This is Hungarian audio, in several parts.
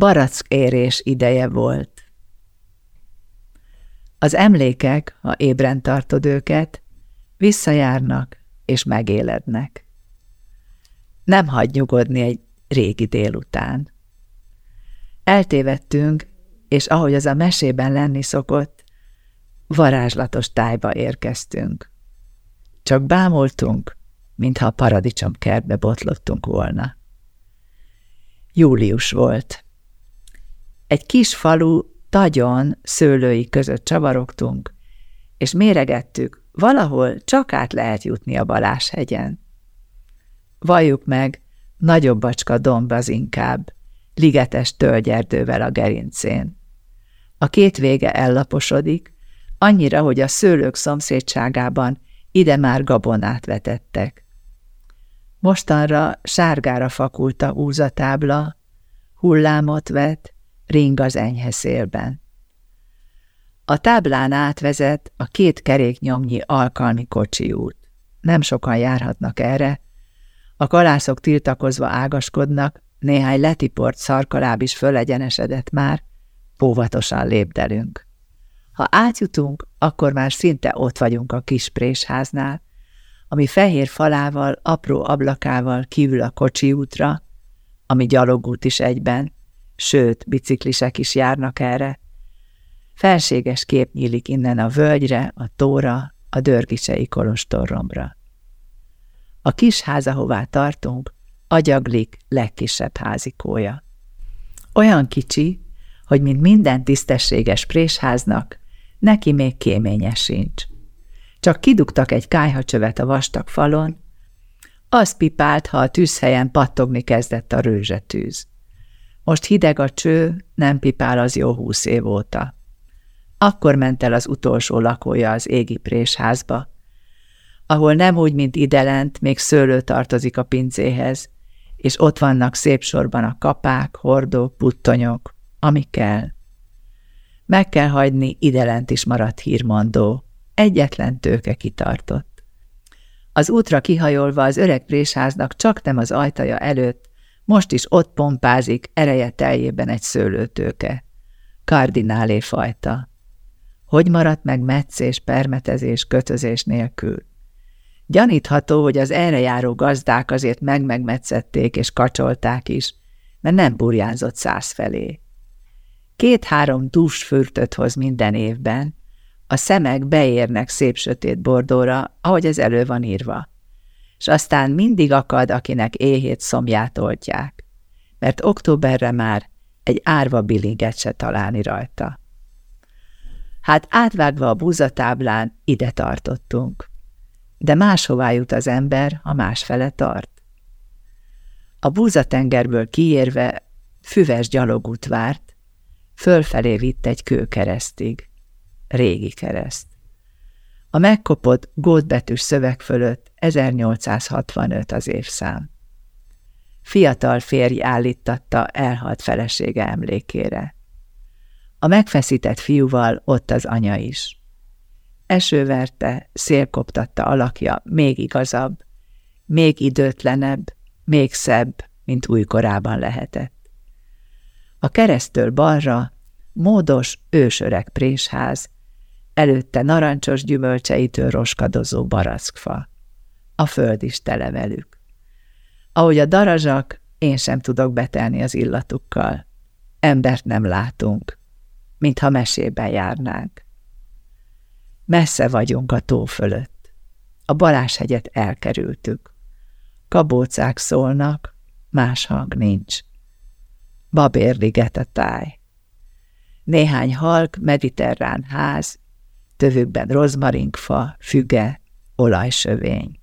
Barack érés ideje volt. Az emlékek, ha ébren tartod őket, visszajárnak és megélednek. Nem hagy nyugodni egy régi délután. Eltévedtünk, és ahogy az a mesében lenni szokott, varázslatos tájba érkeztünk. Csak bámultunk, mintha a paradicsom kertbe botlottunk volna. Július volt. Egy kis falu tagyon szőlői között csavarogtunk, és méregettük, valahol csak át lehet jutni a Baláshegyen. Valljuk meg, nagyobb bacska domb az inkább, ligetes tölgyerdővel a gerincén. A két vége ellaposodik, annyira, hogy a szőlők szomszédságában ide már gabonát vetettek. Mostanra sárgára fakult a úzatábla, hullámot vet, ring az enyhe szélben. A táblán átvezet a két keréknyomnyi alkalmi kocsi út. Nem sokan járhatnak erre, a kalászok tiltakozva ágaskodnak, néhány letiport szarkaláb is fölegyenesedett már, óvatosan lépdelünk. Ha átjutunk, akkor már szinte ott vagyunk a kis présháznál, ami fehér falával, apró ablakával kívül a kocsi útra, ami gyalogút is egyben, sőt, biciklisek is járnak erre. Felséges kép nyílik innen a völgyre, a tóra, a dörgicsei kolostorromra. A kis ház, ahová tartunk, agyaglik legkisebb házikója. Olyan kicsi, hogy mint minden tisztességes présháznak, neki még kéménye sincs. Csak kidugtak egy kájhacsövet a vastag falon, az pipált, ha a tűzhelyen pattogni kezdett a rőzsetűz. Most hideg a cső, nem pipál az jó húsz év óta. Akkor ment el az utolsó lakója az égi présházba, ahol nem úgy, mint idelent, még szőlő tartozik a pincéhez, és ott vannak szép sorban a kapák, hordók, puttonyok, ami kell. Meg kell hagyni, idelent is maradt hírmondó, egyetlen tőke kitartott. Az útra kihajolva az öreg présháznak csak nem az ajtaja előtt, most is ott pompázik ereje teljében egy szőlőtőke. Kardinálé fajta. Hogy maradt meg meccés, permetezés, kötözés nélkül? Gyanítható, hogy az erre járó gazdák azért megmegmetszették és kacsolták is, mert nem burjánzott száz felé. Két-három dús fürtöt hoz minden évben, a szemek beérnek szép sötét bordóra, ahogy ez elő van írva. És aztán mindig akad, akinek éhét szomját oltják, mert októberre már egy árva bilinget se találni rajta. Hát átvágva a búzatáblán ide tartottunk de máshová jut az ember, ha másfele tart. A búzatengerből kiérve füves gyalogút várt, fölfelé vitt egy kőkeresztig, régi kereszt. A megkopott gótbetűs szöveg fölött 1865 az évszám. Fiatal férj állítatta elhalt felesége emlékére. A megfeszített fiúval ott az anya is. Esőverte, szélkoptatta alakja, még igazabb, még időtlenebb, még szebb, mint újkorában lehetett. A keresztől balra módos, ősöreg présház, előtte narancsos gyümölcseitől roskadozó barackfa. A föld is tele velük. Ahogy a darazsak, én sem tudok betelni az illatukkal. Embert nem látunk, mintha mesében járnánk. Messze vagyunk a tó fölött. A Baláshegyet elkerültük. Kabócák szólnak, más hang nincs. Babérliget a táj. Néhány halk, mediterrán ház, tövükben rozmarinkfa, füge, olajsövény.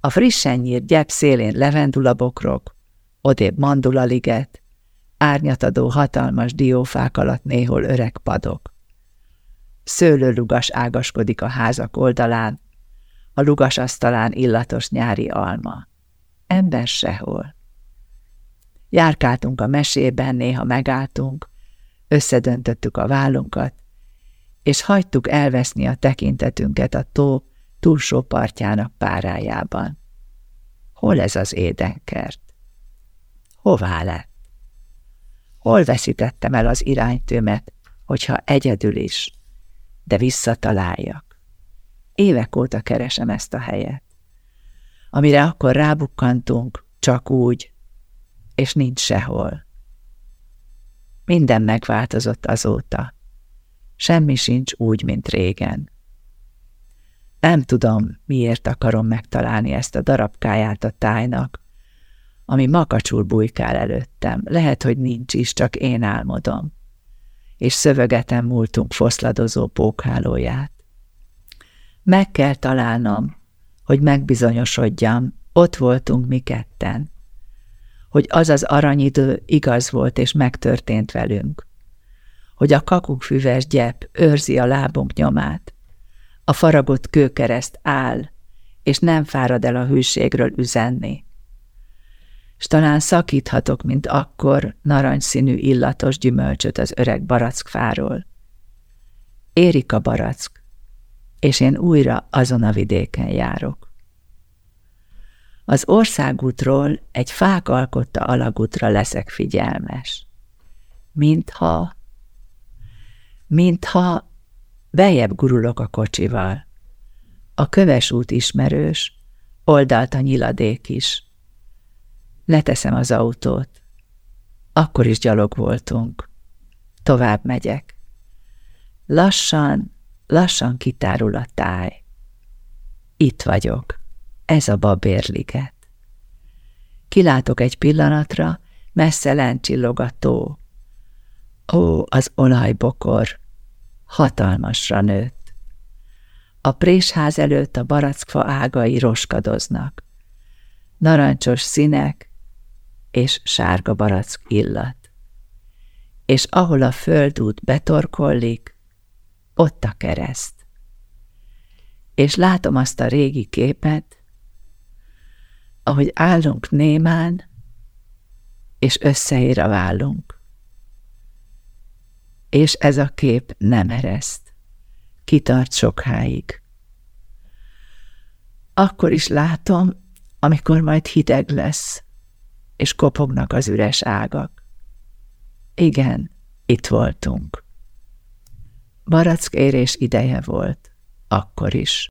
A frissen nyírt gyep szélén levendulabokrok, odébb mandulaliget, árnyatadó hatalmas diófák alatt néhol öreg padok. Szőlőlugas ágaskodik a házak oldalán, a lugas asztalán illatos nyári alma. Ember sehol. Járkáltunk a mesében, néha megálltunk, összedöntöttük a vállunkat, és hagytuk elveszni a tekintetünket a tó túlsó partjának párájában. Hol ez az édenkert? Hová lett? Hol veszítettem el az iránytőmet, hogyha egyedül is, de visszataláljak. Évek óta keresem ezt a helyet. Amire akkor rábukkantunk, csak úgy, és nincs sehol. Minden megváltozott azóta. Semmi sincs úgy, mint régen. Nem tudom, miért akarom megtalálni ezt a darabkáját a tájnak, ami makacsul bujkál előttem. Lehet, hogy nincs is, csak én álmodom. És szövegetem múltunk foszladozó pókhálóját. Meg kell találnom, hogy megbizonyosodjam, ott voltunk mi ketten. Hogy az az aranyidő igaz volt és megtörtént velünk. Hogy a kakukfüves gyep őrzi a lábunk nyomát. A faragott kőkereszt áll, és nem fárad el a hűségről üzenni s talán szakíthatok, mint akkor, narancsszínű illatos gyümölcsöt az öreg barackfáról. Érik a barack, és én újra azon a vidéken járok. Az országútról egy fák alkotta alagútra leszek figyelmes. Mintha, mintha bejebb gurulok a kocsival. A köves út ismerős, oldalt a nyiladék is, Leteszem az autót. Akkor is gyalog voltunk. Tovább megyek. Lassan, lassan kitárul a táj. Itt vagyok. Ez a babérliget. Kilátok egy pillanatra, messze lent csillog a tó. Ó, az olajbokor! Hatalmasra nőtt. A présház előtt a barackfa ágai roskadoznak. Narancsos színek, és sárga barack illat. És ahol a földút betorkollik, ott a kereszt. És látom azt a régi képet, ahogy állunk némán, és összeér a vállunk. És ez a kép nem ereszt, kitart sokáig. Akkor is látom, amikor majd hideg lesz, és kopognak az üres ágak. Igen, itt voltunk. Barack érés ideje volt, akkor is.